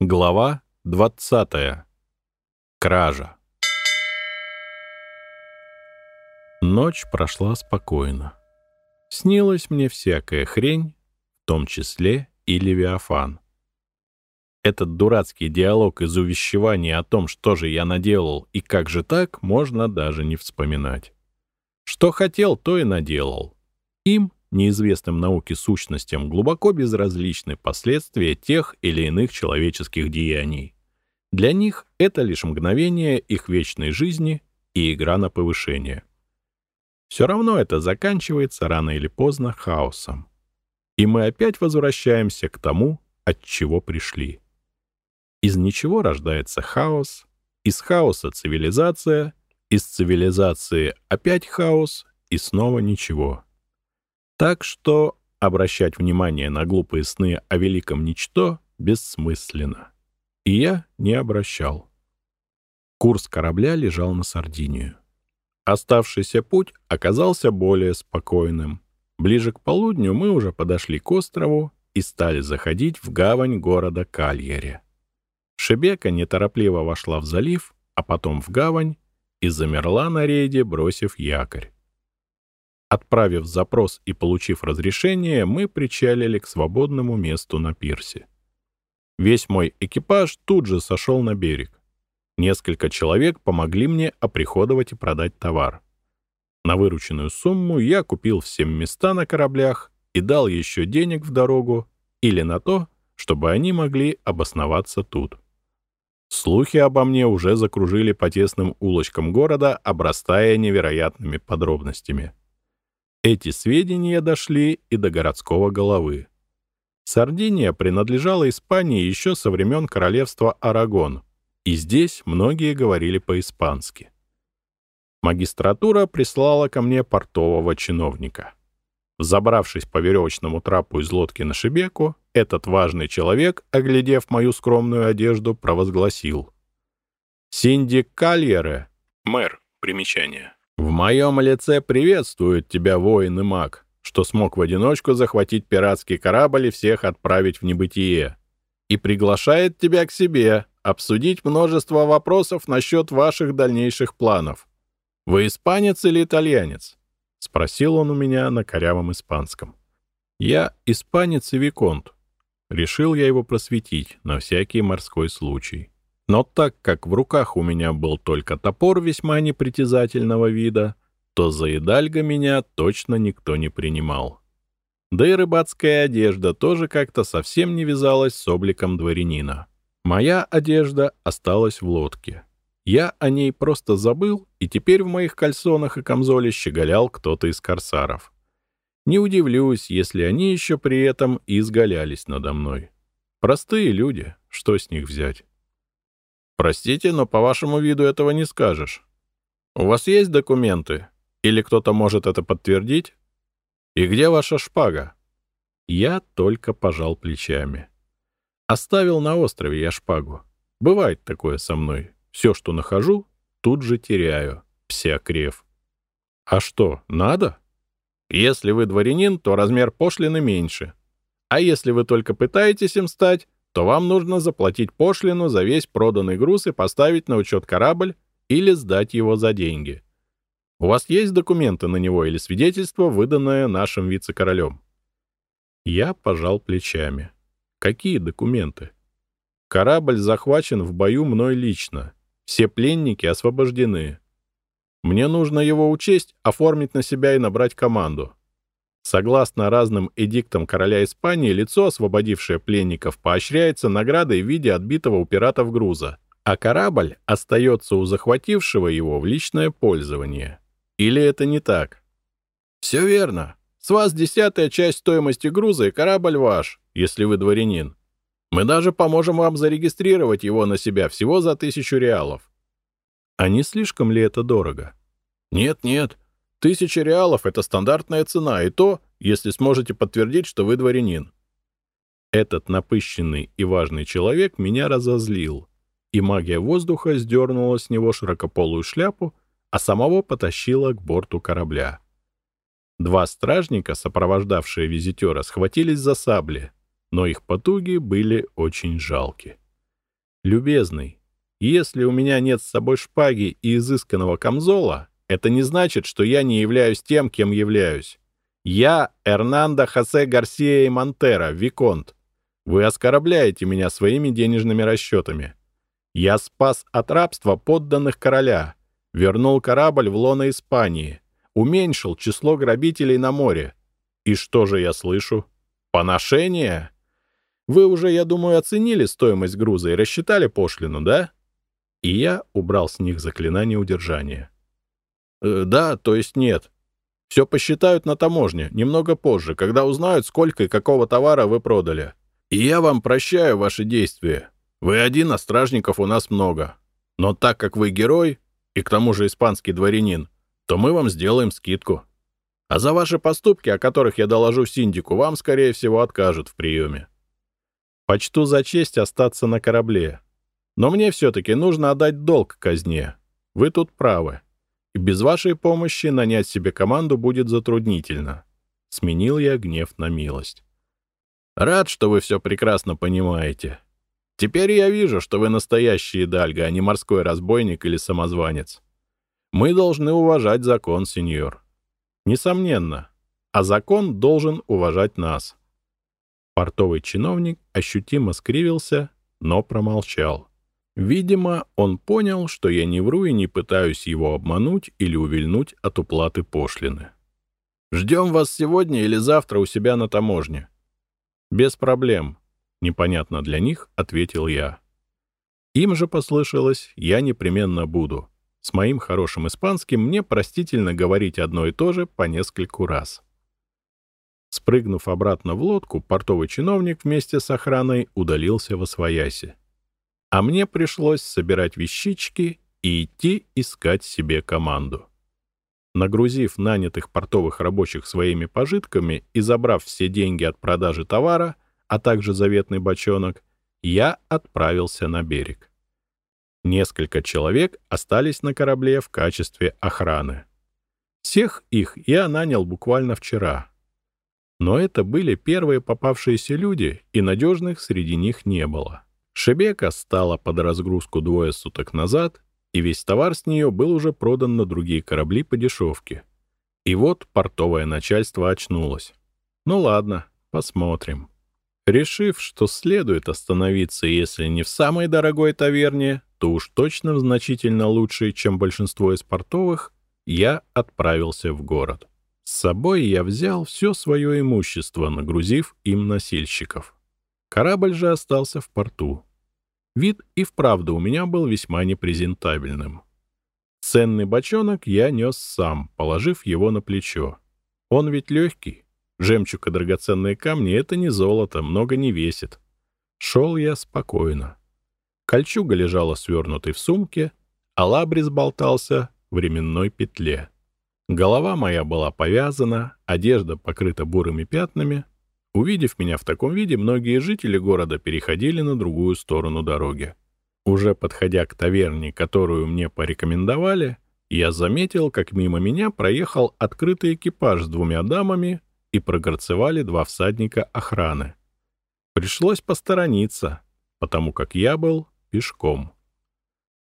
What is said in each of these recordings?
Глава 20. Кража. Ночь прошла спокойно. Снилась мне всякая хрень, в том числе и Левиафан. Этот дурацкий диалог из увещевания о том, что же я наделал и как же так, можно даже не вспоминать. Что хотел, то и наделал. Им неизвестным науке сущностям глубоко безразличны последствия тех или иных человеческих деяний. Для них это лишь мгновение их вечной жизни и игра на повышение. Все равно это заканчивается рано или поздно хаосом. И мы опять возвращаемся к тому, от чего пришли. Из ничего рождается хаос, из хаоса цивилизация, из цивилизации опять хаос и снова ничего. Так что обращать внимание на глупые сны о великом ничто бессмысленно. И я не обращал. Курс корабля лежал на Сардинию. Оставшийся путь оказался более спокойным. Ближе к полудню мы уже подошли к острову и стали заходить в гавань города Кальере. Шебека неторопливо вошла в залив, а потом в гавань и замерла на рейде, бросив якорь. Отправив запрос и получив разрешение, мы причалили к свободному месту на пирсе. Весь мой экипаж тут же сошел на берег. Несколько человек помогли мне оприходовать и продать товар. На вырученную сумму я купил всем места на кораблях и дал еще денег в дорогу или на то, чтобы они могли обосноваться тут. Слухи обо мне уже закружили по тесным улочкам города, обрастая невероятными подробностями. Эти сведения дошли и до городского головы. Сардиния принадлежала Испании еще со времен королевства Арагон, и здесь многие говорили по-испански. Магистратура прислала ко мне портового чиновника. Забравшись по веревочному трапу из лодки на Шебеку, этот важный человек, оглядев мою скромную одежду, провозгласил. «Синди Кальере, мэр, примечание, в моем лице приветствует тебя воин и маг, что смог в одиночку захватить пиратский корабль и всех отправить в небытие. И приглашает тебя к себе обсудить множество вопросов насчет ваших дальнейших планов. Вы испанец или итальянец? — спросил он у меня на корявом испанском. «Я испанец и виконт». Решил я его просветить на всякий морской случай. Но так как в руках у меня был только топор весьма непритязательного вида, то за идальга меня точно никто не принимал. Да и рыбацкая одежда тоже как-то совсем не вязалась с обликом дворянина. Моя одежда осталась в лодке. Я о ней просто забыл, и теперь в моих кальсонах и камзоле щеголял кто-то из корсаров. Не удивлюсь, если они еще при этом изгалялись надо мной. Простые люди, что с них взять? Простите, но по вашему виду этого не скажешь. У вас есть документы? Или кто-то может это подтвердить? И где ваша шпага? Я только пожал плечами. Оставил на острове я шпагу. Бывает такое со мной. Все, что нахожу, тут же теряю. Псиокрев. А что, надо? Если вы дворянин, то размер пошлины меньше. А если вы только пытаетесь им стать, то вам нужно заплатить пошлину за весь проданный груз и поставить на учет корабль или сдать его за деньги. У вас есть документы на него или свидетельство, выданное нашим вице-королем?» Я пожал плечами. «Какие документы?» «Корабль захвачен в бою мной лично. Все пленники освобождены. Мне нужно его учесть, оформить на себя и набрать команду. Согласно разным эдиктам короля Испании, лицо, освободившее пленников, поощряется наградой в виде отбитого у пиратов груза, а корабль остается у захватившего его в личное пользование. Или это не так? Все верно. С вас десятая часть стоимости груза, и корабль ваш, если вы дворянин. Мы даже поможем вам зарегистрировать его на себя всего за тысячу реалов. А не слишком ли это дорого? Нет-нет, Тысяча реалов — это стандартная цена, и то, если сможете подтвердить, что вы дворянин. Этот напыщенный и важный человек меня разозлил, и магия воздуха сдернула с него широкополую шляпу, а самого потащила к борту корабля. Два стражника, сопровождавшие визитера, схватились за сабли, но их потуги были очень жалки. Любезный, если у меня нет с собой шпаги и изысканного камзола, это не значит, что я не являюсь тем, кем являюсь. Я Эрнандо Хосе Гарсия и Монтера, Виконт. Вы оскорбляете меня своими денежными расчетами. Я спас от рабства подданных короля, вернул корабль в лоно Испании, уменьшил число грабителей на море. И что же я слышу? Поношение? Вы уже, я думаю, оценили стоимость груза и рассчитали пошлину, да? И я убрал с них заклинание удержания. Э, да, то есть нет. Все посчитают на таможне, немного позже, когда узнают, сколько и какого товара вы продали. И я вам прощаю ваши действия. Вы один, а стражников у нас много. Но так как вы герой, и к тому же испанский дворянин, то мы вам сделаем скидку. А за ваши поступки, о которых я доложу синдику, вам, скорее всего, откажут в приеме. Почту за честь остаться на корабле. Но мне все-таки нужно отдать долг казне. Вы тут правы. Без вашей помощи нанять себе команду будет затруднительно. Сменил я гнев на милость. Рад, что вы все прекрасно понимаете. Теперь я вижу, что вы настоящий Дальго, а не морской разбойник или самозванец. Мы должны уважать закон, сеньор. Несомненно. А закон должен уважать нас. Портовый чиновник ощутимо скривился, но промолчал. Видимо, он понял, что я не вру и не пытаюсь его обмануть или увильнуть от уплаты пошлины. «Ждем вас сегодня или завтра у себя на таможне», «Без проблем», — непонятно для них, — ответил я. Им же послышалось «я непременно буду». С моим хорошим испанским мне простительно говорить одно и то же по нескольку раз. Спрыгнув обратно в лодку, портовый чиновник вместе с охраной удалился во свояси. А мне пришлось собирать вещички и идти искать себе команду. Нагрузив нанятых портовых рабочих своими пожитками и забрав все деньги от продажи товара, а также заветный бочонок, я отправился на берег. Несколько человек остались на корабле в качестве охраны. Всех их я нанял буквально вчера. Но это были первые попавшиеся люди, и надежных среди них не было. Шебека стала под разгрузку двое суток назад, и весь товар с нее был уже продан на другие корабли по дешевке. И вот портовое начальство очнулось. Ну ладно, посмотрим. Решив, что следует остановиться, если не в самой дорогой таверне, то уж точно в значительно лучшей, чем большинство из портовых, я отправился в город. С собой я взял все свое имущество, нагрузив им носильщиков. Корабль же остался в порту. Вид и вправду у меня был весьма непрезентабельным. Ценный бочонок я нес сам, положив его на плечо. Он ведь легкий. Жемчуг и драгоценные камни — это не золото, много не весит. Шел я спокойно. Кольчуга лежала свернутой в сумке, а лабрис болтался в временной петле. Голова моя была повязана, одежда покрыта бурыми пятнами — Увидев меня в таком виде, многие жители города переходили на другую сторону дороги. Уже подходя к таверне, которую мне порекомендовали, я заметил, как мимо меня проехал открытый экипаж с двумя дамами и прогорцевали два всадника охраны. Пришлось посторониться, потому как я был пешком.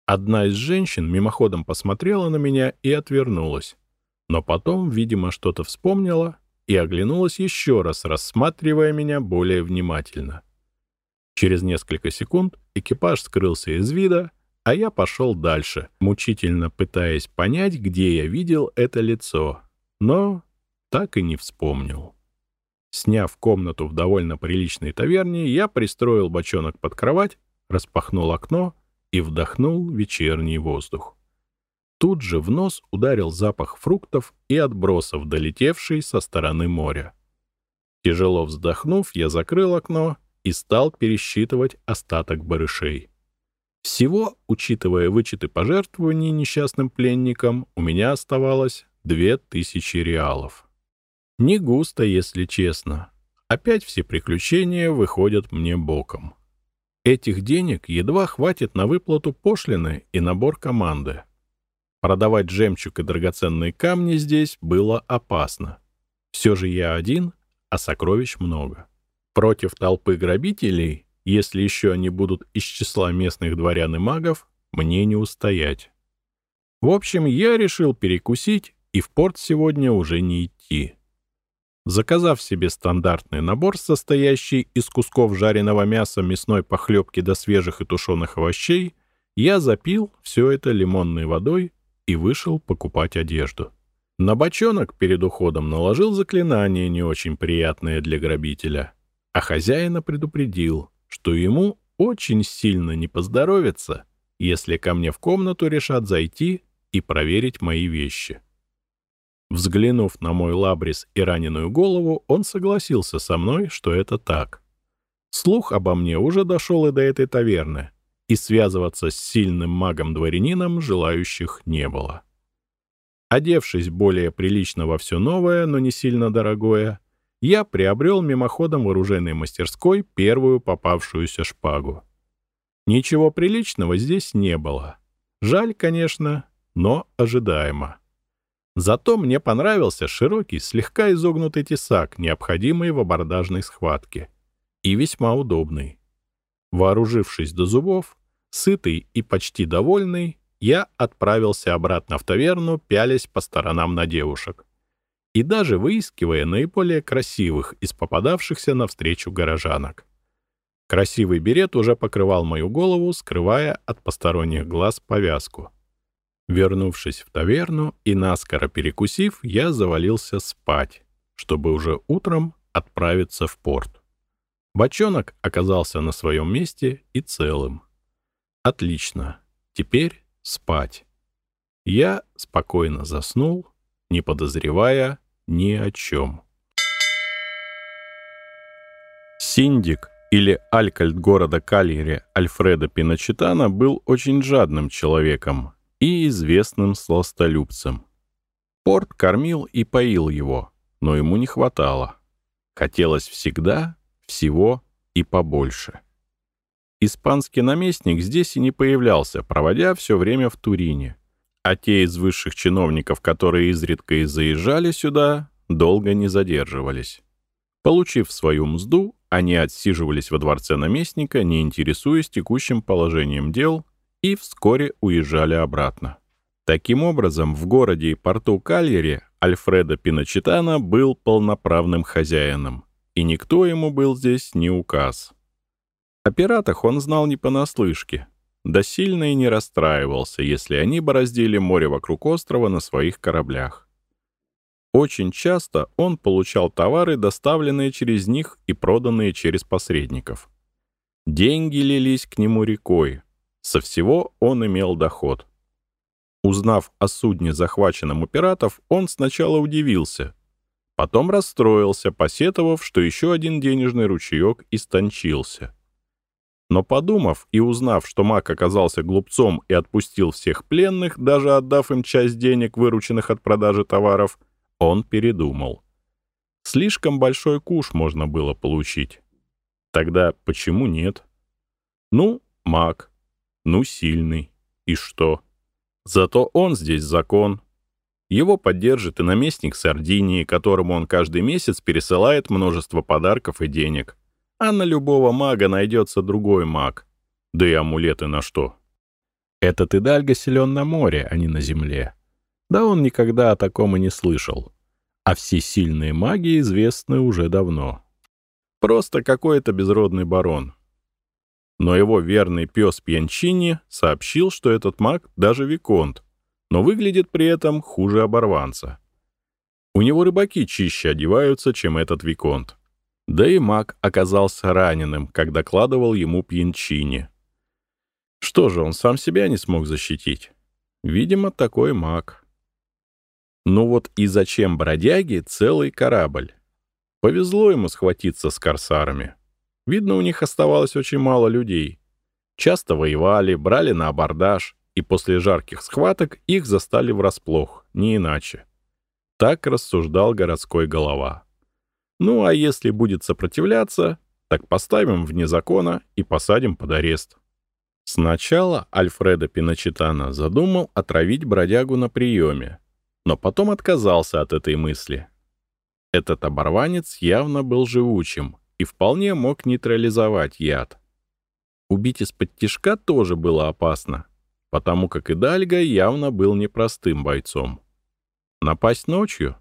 Одна из женщин мимоходом посмотрела на меня и отвернулась, но потом, видимо, что-то вспомнила и оглянулась еще раз, рассматривая меня более внимательно. Через несколько секунд экипаж скрылся из вида, а я пошел дальше, мучительно пытаясь понять, где я видел это лицо, но так и не вспомнил. Сняв комнату в довольно приличной таверне, я пристроил бочонок под кровать, распахнул окно и вдохнул вечерний воздух. Тут же в нос ударил запах фруктов и отбросов, долетевший со стороны моря. Тяжело вздохнув, я закрыл окно и стал пересчитывать остаток барышей. Всего, учитывая вычеты пожертвований несчастным пленникам, у меня оставалось две тысячи реалов. Не густо, если честно. Опять все приключения выходят мне боком. Этих денег едва хватит на выплату пошлины и набор команды. Продавать жемчуг и драгоценные камни здесь было опасно. Все же я один, а сокровищ много. Против толпы грабителей если еще они будут из числа местных дворян и магов, мне не устоять. В общем, я решил перекусить и в порт сегодня уже не идти. Заказав себе стандартный набор, состоящий из кусков жареного мяса, мясной похлебки до свежих и тушеных овощей, я запил все это лимонной водой и вышел покупать одежду. На бочонок перед уходом наложил заклинание, не очень приятное для грабителя, а хозяина предупредил, что ему очень сильно не поздоровится, если ко мне в комнату решат зайти и проверить мои вещи. Взглянув на мой лабрис и раненую голову, он согласился со мной, что это так. Слух обо мне уже дошел и до этой таверны, и связываться с сильным магом-дворянином желающих не было. Одевшись более прилично во все новое, но не сильно дорогое, я приобрел мимоходом в оружейной мастерской первую попавшуюся шпагу. Ничего приличного здесь не было. Жаль, конечно, но ожидаемо. Зато мне понравился широкий, слегка изогнутый тесак, необходимый в абордажной схватке. И весьма удобный. Вооружившись до зубов, сытый и почти довольный, я отправился обратно в таверну, пялясь по сторонам на девушек. И даже выискивая наиболее красивых из попадавшихся навстречу горожанок. Красивый берет уже покрывал мою голову, скрывая от посторонних глаз повязку. Вернувшись в таверну и наскоро перекусив, я завалился спать, чтобы уже утром отправиться в порт. Бочонок оказался на своем месте и целым. Отлично. Теперь спать. Я спокойно заснул, не подозревая ни о чем. Синдик или алькальд города Кальере Альфреда Пиночетана был очень жадным человеком и известным сластолюбцем. Порт кормил и поил его, но ему не хватало. Хотелось всегда, всего и побольше. Испанский наместник здесь и не появлялся, проводя все время в Турине. А те из высших чиновников, которые изредка и заезжали сюда, долго не задерживались. Получив свою мзду, они отсиживались во дворце наместника, не интересуясь текущим положением дел и вскоре уезжали обратно. Таким образом, в городе и порту Кальере Альфредо Пиночетана был полноправным хозяином, и никто ему был здесь не указ. О пиратах он знал не понаслышке, да сильно и не расстраивался, если они бороздили море вокруг острова на своих кораблях. Очень часто он получал товары, доставленные через них и проданные через посредников. Деньги лились к нему рекой, со всего он имел доход. Узнав о судне, захваченном у пиратов, он сначала удивился. Потом расстроился, посетовав, что еще один денежный ручеек истончился. Но подумав и узнав, что маг оказался глупцом и отпустил всех пленных, даже отдав им часть денег, вырученных от продажи товаров, он передумал. Слишком большой куш можно было получить. Тогда почему нет? Ну, маг, ну, сильный. И что? Зато он здесь закон. Его поддержит и наместник Сардинии, которому он каждый месяц пересылает множество подарков и денег. А на любого мага найдется другой маг. Да и амулеты на что? Этот Идальго силен на море, а не на земле. Да он никогда о таком и не слышал. А все сильные маги известны уже давно. Просто какой-то безродный барон но его верный пес Пьянчини сообщил, что этот маг даже виконт, но выглядит при этом хуже оборванца. У него рыбаки чище одеваются, чем этот виконт. Да и маг оказался раненым, как докладывал ему Пьянчини. Что же, он сам себя не смог защитить? Видимо, такой маг. Ну вот и зачем бродяге целый корабль? Повезло ему схватиться с корсарами. Видно, у них оставалось очень мало людей. Часто воевали, брали на абордаж, и после жарких схваток их застали врасплох, не иначе. Так рассуждал городской голова. Ну а если будет сопротивляться, так поставим вне закона и посадим под арест. Сначала Альфредо Пиночетана задумал отравить бродягу на приеме, но потом отказался от этой мысли. Этот оборванец явно был живучим — и вполне мог нейтрализовать яд. Убить из-под тишка тоже было опасно, потому как Идальго явно был непростым бойцом. Напасть ночью?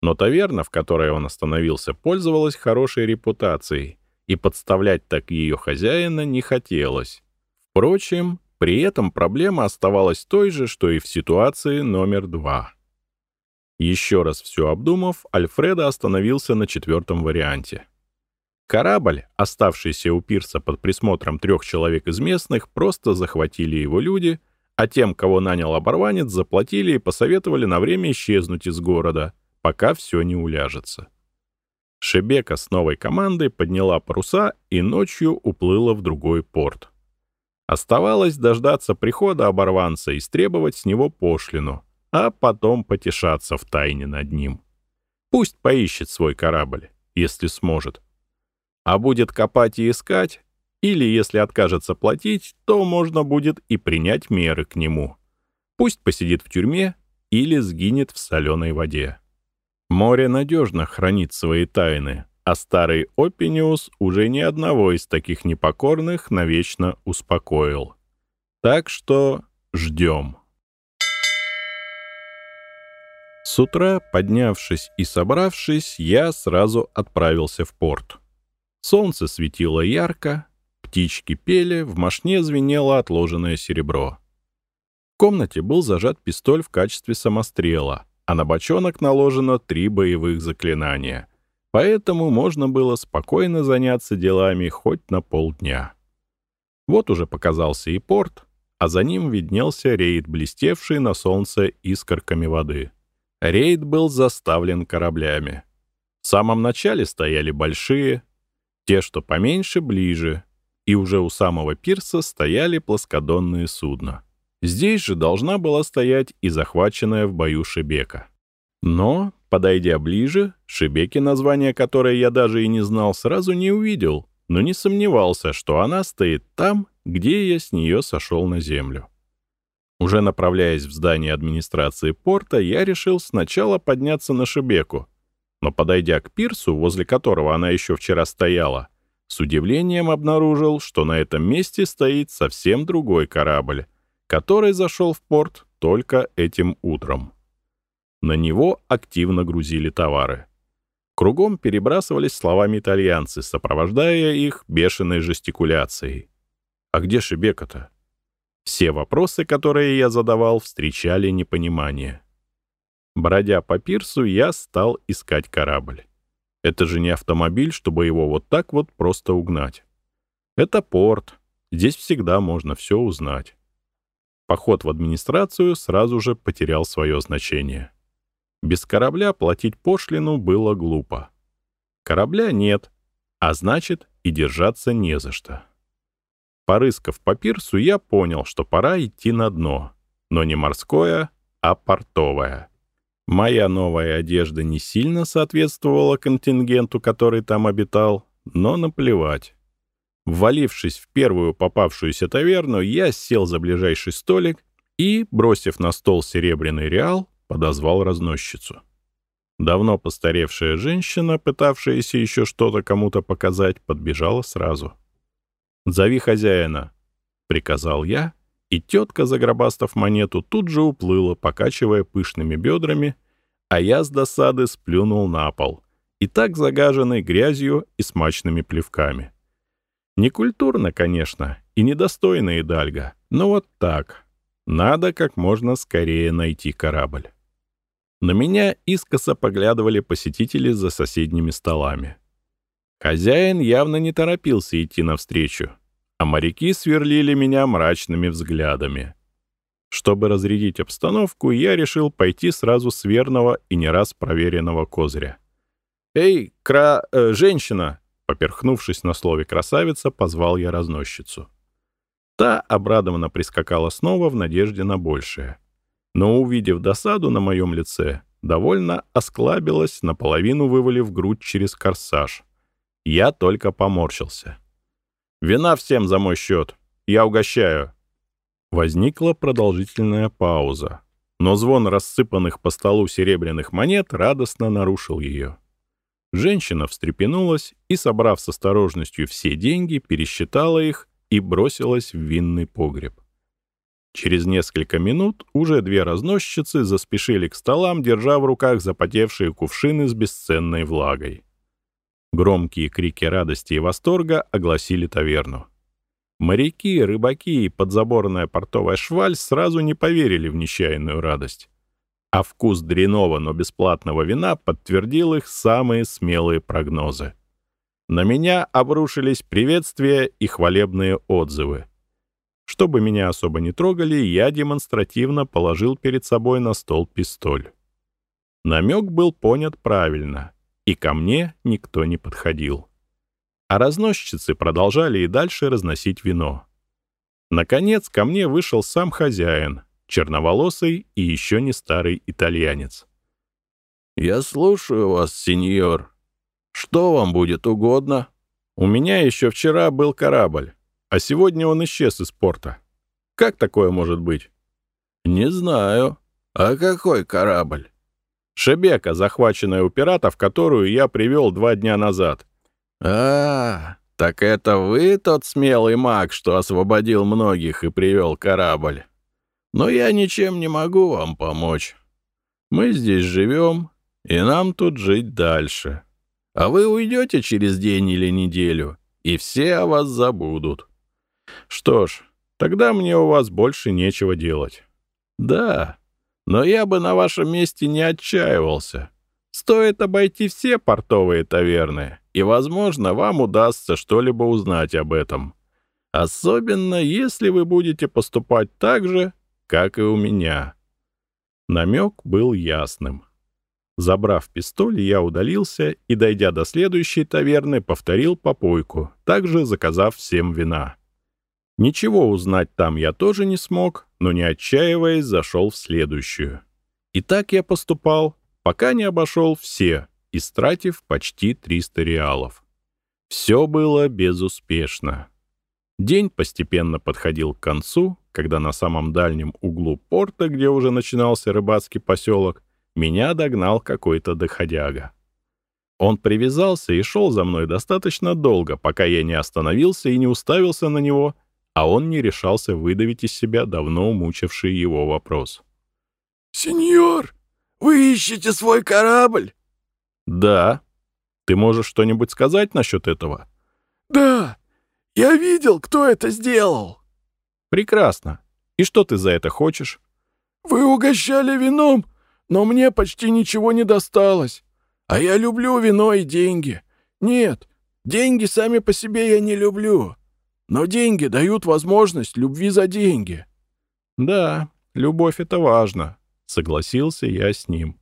Но таверна, в которой он остановился, пользовалась хорошей репутацией, и подставлять так ее хозяина не хотелось. Впрочем, при этом проблема оставалась той же, что и в ситуации номер два. Еще раз все обдумав, Альфредо остановился на четвертом варианте. Корабль, оставшийся у пирса под присмотром трех человек из местных, просто захватили его люди, а тем, кого нанял оборванец, заплатили и посоветовали на время исчезнуть из города, пока все не уляжется. Шебека с новой командой подняла паруса и ночью уплыла в другой порт. Оставалось дождаться прихода оборванца и требовать с него пошлину, а потом потешаться в тайне над ним. Пусть поищет свой корабль, если сможет. А будет копать и искать, или если откажется платить, то можно будет и принять меры к нему. Пусть посидит в тюрьме или сгинет в соленой воде. Море надежно хранит свои тайны, а старый Опиниус уже ни одного из таких непокорных навечно успокоил. Так что ждем. С утра, поднявшись и собравшись, я сразу отправился в порт. Солнце светило ярко, птички пели, в мошне звенело отложенное серебро. В комнате был зажат пистоль в качестве самострела, а на бочонок наложено три боевых заклинания — Поэтому можно было спокойно заняться делами хоть на полдня. Вот уже показался и порт, а за ним виднелся рейд, блестевший на солнце искорками воды. Рейд был заставлен кораблями. В самом начале стояли большие, те, что поменьше, ближе, и уже у самого пирса стояли плоскодонные судна. Здесь же должна была стоять и захваченная в бою Шебека. Но Подойдя ближе, Шебеки, название которой я даже и не знал, сразу не увидел, но не сомневался, что она стоит там, где я с нее сошел на землю. Уже направляясь в здание администрации порта, я решил сначала подняться на Шебеку, но, подойдя к пирсу, возле которого она еще вчера стояла, с удивлением обнаружил, что на этом месте стоит совсем другой корабль, который зашел в порт только этим утром. На него активно грузили товары. Кругом перебрасывались словами итальянцы, сопровождая их бешеной жестикуляцией. «А где Шебека-то?» Все вопросы, которые я задавал, встречали непонимание. Бродя по пирсу, я стал искать корабль. Это же не автомобиль, чтобы его вот так вот просто угнать. Это порт. Здесь всегда можно все узнать. Поход в администрацию сразу же потерял свое значение. Без корабля платить пошлину было глупо. Корабля нет, а значит и держаться не за что. Порыскав по пирсу, я понял, что пора идти на дно, но не морское, а портовое. Моя новая одежда не сильно соответствовала контингенту, который там обитал, но наплевать. Ввалившись в первую попавшуюся таверну, я сел за ближайший столик и, бросив на стол серебряный реал, подозвал разносчицу. Давно постаревшая женщина, пытавшаяся еще что-то кому-то показать, подбежала сразу. «Зови хозяина», — приказал я, и тетка, загробастав монету, тут же уплыла, покачивая пышными бедрами, а я с досады сплюнул на пол, и так загаженный грязью и смачными плевками. Некультурно, конечно, и недостойно Идальга, но вот так. Надо как можно скорее найти корабль. На меня искоса поглядывали посетители за соседними столами. Хозяин явно не торопился идти навстречу, а моряки сверлили меня мрачными взглядами. Чтобы разрядить обстановку, я решил пойти сразу с верного и не раз проверенного козыря. «Эй, кра... Э, женщина!» Поперхнувшись на слове «красавица», позвал я разносчицу. Та обрадованно прискакала снова в надежде на большее но, увидев досаду на моем лице, довольно осклабилась, наполовину вывалив грудь через корсаж. Я только поморщился. «Вина всем за мой счет. Я угощаю». Возникла продолжительная пауза, но звон рассыпанных по столу серебряных монет радостно нарушил ее. Женщина встрепенулась и, собрав с осторожностью все деньги, пересчитала их, и бросилась в винный погреб. Через несколько минут уже две разносчицы заспешили к столам, держа в руках запотевшие кувшины с бесценной влагой. Громкие крики радости и восторга огласили таверну. Моряки, рыбаки и подзаборная портовая шваль сразу не поверили в нечаянную радость. А вкус дряного, но бесплатного вина подтвердил их самые смелые прогнозы. На меня обрушились приветствия и хвалебные отзывы. Чтобы меня особо не трогали, я демонстративно положил перед собой на стол пистоль. Намек был понят правильно, и ко мне никто не подходил. А разносчицы продолжали и дальше разносить вино. Наконец, ко мне вышел сам хозяин, черноволосый и еще не старый итальянец. «Я слушаю вас, сеньор. Что вам будет угодно?» «У меня еще вчера был корабль а сегодня он исчез из порта. Как такое может быть? Не знаю. А какой корабль? Шебека, захваченная у пиратов, которую я привел два дня назад. А, так это вы тот смелый маг, что освободил многих и привел корабль. Но я ничем не могу вам помочь. Мы здесь живем, и нам тут жить дальше. А вы уйдете через день или неделю, и все о вас забудут. Что ж, тогда мне у вас больше нечего делать. Да, но я бы на вашем месте не отчаивался. Стоит обойти все портовые таверны, и, возможно, вам удастся что-либо узнать об этом. Особенно, если вы будете поступать так же, как и у меня. Намек был ясным. Забрав пистоль, я удалился и, дойдя до следующей таверны, повторил попойку, также заказав всем вина. Ничего узнать там я тоже не смог, но не отчаиваясь, зашел в следующую. И так я поступал, пока не обошел все, истратив почти 300 реалов. Все было безуспешно. День постепенно подходил к концу, когда на самом дальнем углу порта, где уже начинался рыбацкий поселок, меня догнал какой-то доходяга. Он привязался и шел за мной достаточно долго, пока я не остановился и не уставился на него — а он не решался выдавить из себя давно мучивший его вопрос. «Сеньор, вы ищете свой корабль?» «Да. Ты можешь что-нибудь сказать насчет этого?» «Да. Я видел, кто это сделал». «Прекрасно. И что ты за это хочешь?» «Вы угощали вином, но мне почти ничего не досталось. А я люблю вино и деньги. Нет, деньги сами по себе я не люблю. Но деньги дают возможность любви за деньги. Да, любовь — это важно, — согласился я с ним.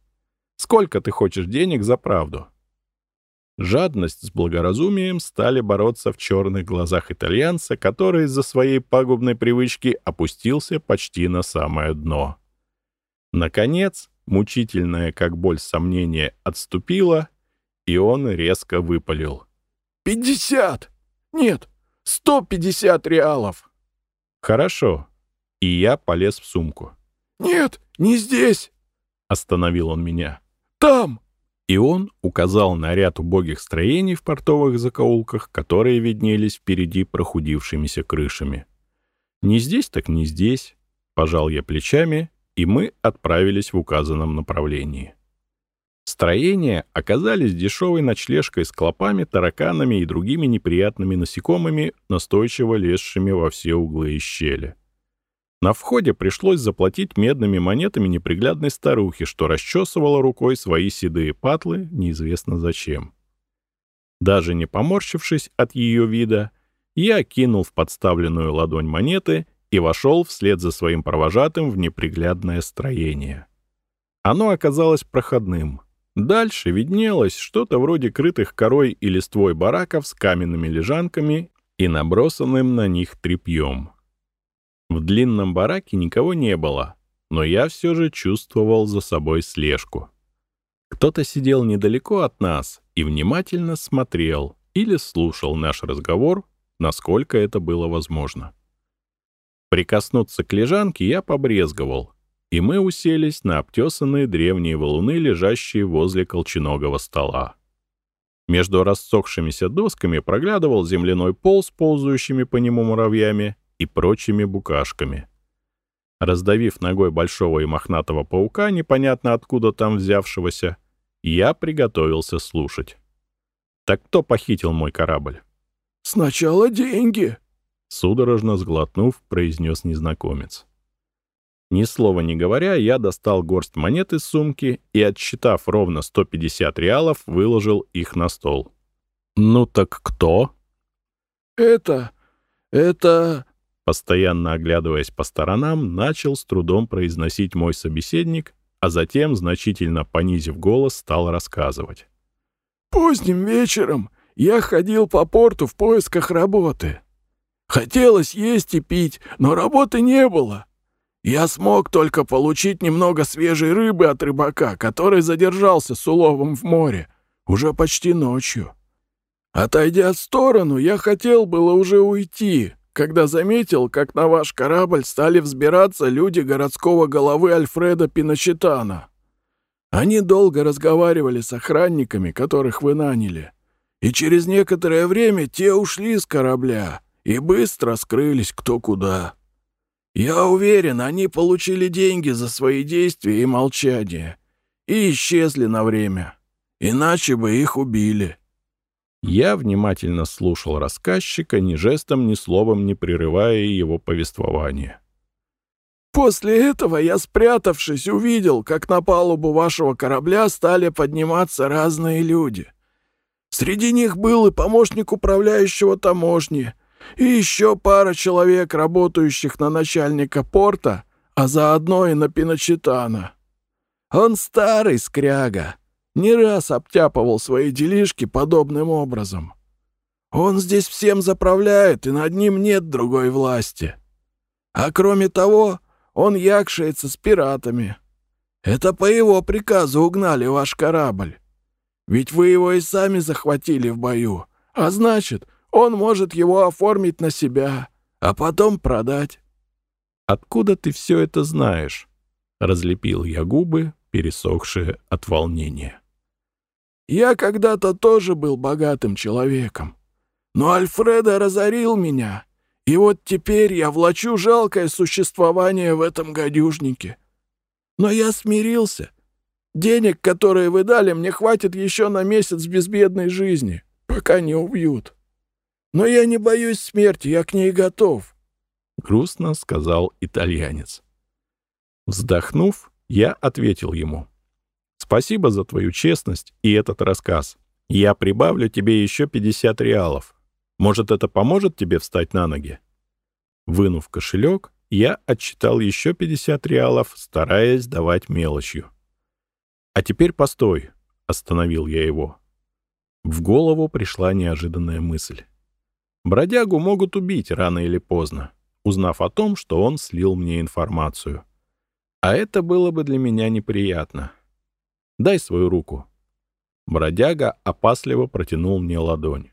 Сколько ты хочешь денег за правду? Жадность с благоразумием стали бороться в черных глазах итальянца, который из-за своей пагубной привычки опустился почти на самое дно. Наконец, мучительное, как боль сомнение, отступило, и он резко выпалил. «Пятьдесят! Нет, Сто пятьдесят реалов!» «Хорошо». И я полез в сумку. «Нет, не здесь!» Остановил он меня. «Там!» И он указал на ряд убогих строений в портовых закоулках, которые виднелись впереди прохудившимися крышами. «Не здесь, так не здесь», — пожал я плечами, и мы отправились в указанном направлении. Строения оказались дешевой ночлежкой с клопами, тараканами и другими неприятными насекомыми, настойчиво лезшими во все углы и щели. На входе пришлось заплатить медными монетами неприглядной старухе, что расчесывала рукой свои седые патлы неизвестно зачем. Даже не поморщившись от ее вида, я кинул в подставленную ладонь монеты и вошел вслед за своим провожатым в неприглядное строение. Оно оказалось проходным — Дальше виднелось что-то вроде крытых корой и листвой бараков с каменными лежанками и набросанным на них тряпьем. В длинном бараке никого не было, но я все же чувствовал за собой слежку. Кто-то сидел недалеко от нас и внимательно смотрел или слушал наш разговор, насколько это было возможно. Прикоснуться к лежанке я побрезговал, и мы уселись на обтесанные древние валуны, лежащие возле колченогого стола. Между рассохшимися досками проглядывал земляной пол с ползающими по нему муравьями и прочими букашками. Раздавив ногой большого и мохнатого паука, непонятно откуда там взявшегося, я приготовился слушать. Так кто похитил мой корабль? «Сначала деньги», — судорожно сглотнув, произнес незнакомец. Ни слова не говоря, я достал горсть монет из сумки и, отсчитав ровно 150 реалов, выложил их на стол. «Ну так кто?» «Это... это...» Постоянно оглядываясь по сторонам, начал с трудом произносить мой собеседник, а затем, значительно понизив голос, стал рассказывать. «Поздним вечером я ходил по порту в поисках работы. Хотелось есть и пить, но работы не было. Я смог только получить немного свежей рыбы от рыбака, который задержался с уловом в море, уже почти ночью. Отойдя в сторону, я хотел было уже уйти, когда заметил, как на ваш корабль стали взбираться люди городского головы Альфреда Пиночетана. Они долго разговаривали с охранниками, которых вы наняли, и через некоторое время те ушли с корабля и быстро скрылись кто куда. Я уверен, они получили деньги за свои действия и молчание и исчезли на время, иначе бы их убили. Я внимательно слушал рассказчика, ни жестом, ни словом не прерывая его повествование. «После этого я, спрятавшись, увидел, как на палубу вашего корабля стали подниматься разные люди. Среди них был и помощник управляющего таможни, и еще пара человек, работающих на начальника порта, а заодно и на Пиночетана. Он старый скряга, не раз обтяпывал свои делишки подобным образом. Он здесь всем заправляет, и над ним нет другой власти. А кроме того, он якшается с пиратами. Это по его приказу угнали ваш корабль. Ведь вы его и сами захватили в бою, а значит, он может его оформить на себя, а потом продать. «Откуда ты все это знаешь?» — разлепил я губы, пересохшие от волнения. Я когда-то тоже был богатым человеком. Но Альфреда разорил меня, и вот теперь я влачу жалкое существование в этом гадюжнике. Но я смирился. Денег, которые вы дали, мне хватит еще на месяц безбедной жизни, пока не убьют. Но я не боюсь смерти, я к ней готов. Грустно сказал итальянец. Вздохнув, я ответил ему — Спасибо за твою честность и этот рассказ. Я прибавлю тебе еще 50 реалов. Может, это поможет тебе встать на ноги?» Вынув кошелек, я отчитал еще 50 реалов, стараясь давать мелочью. «А теперь постой», — остановил я его. В голову пришла неожиданная мысль. Бродягу могут убить рано или поздно, узнав о том, что он слил мне информацию. А это было бы для меня неприятно. Дай свою руку». Бродяга опасливо протянул мне ладонь.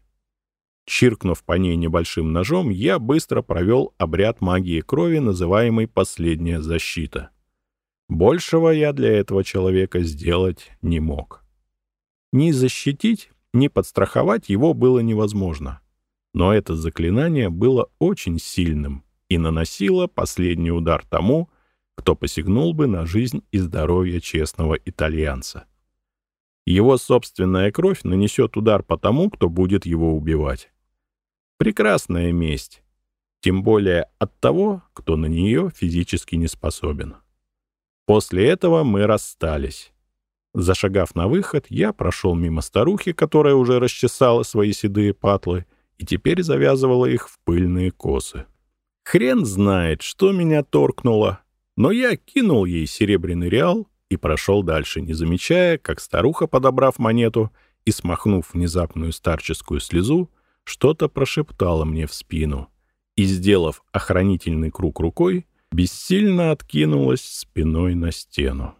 Чиркнув по ней небольшим ножом, я быстро провел обряд магии крови, называемый «последняя защита». Большего я для этого человека сделать не мог. Ни защитить, ни подстраховать его было невозможно. Но это заклинание было очень сильным и наносило последний удар тому, кто посягнул бы на жизнь и здоровье честного итальянца. Его собственная кровь нанесет удар по тому, кто будет его убивать. Прекрасная месть, тем более от того, кто на нее физически не способен. После этого мы расстались. Зашагав на выход, я прошел мимо старухи, которая уже расчесала свои седые патлы и теперь завязывала их в пыльные косы. Хрен знает, что меня торкнуло, но я кинул ей серебряный реал и прошел дальше, не замечая, как старуха, подобрав монету и смахнув внезапную старческую слезу, что-то прошептала мне в спину и, сделав охранительный круг рукой, бессильно откинулась спиной на стену.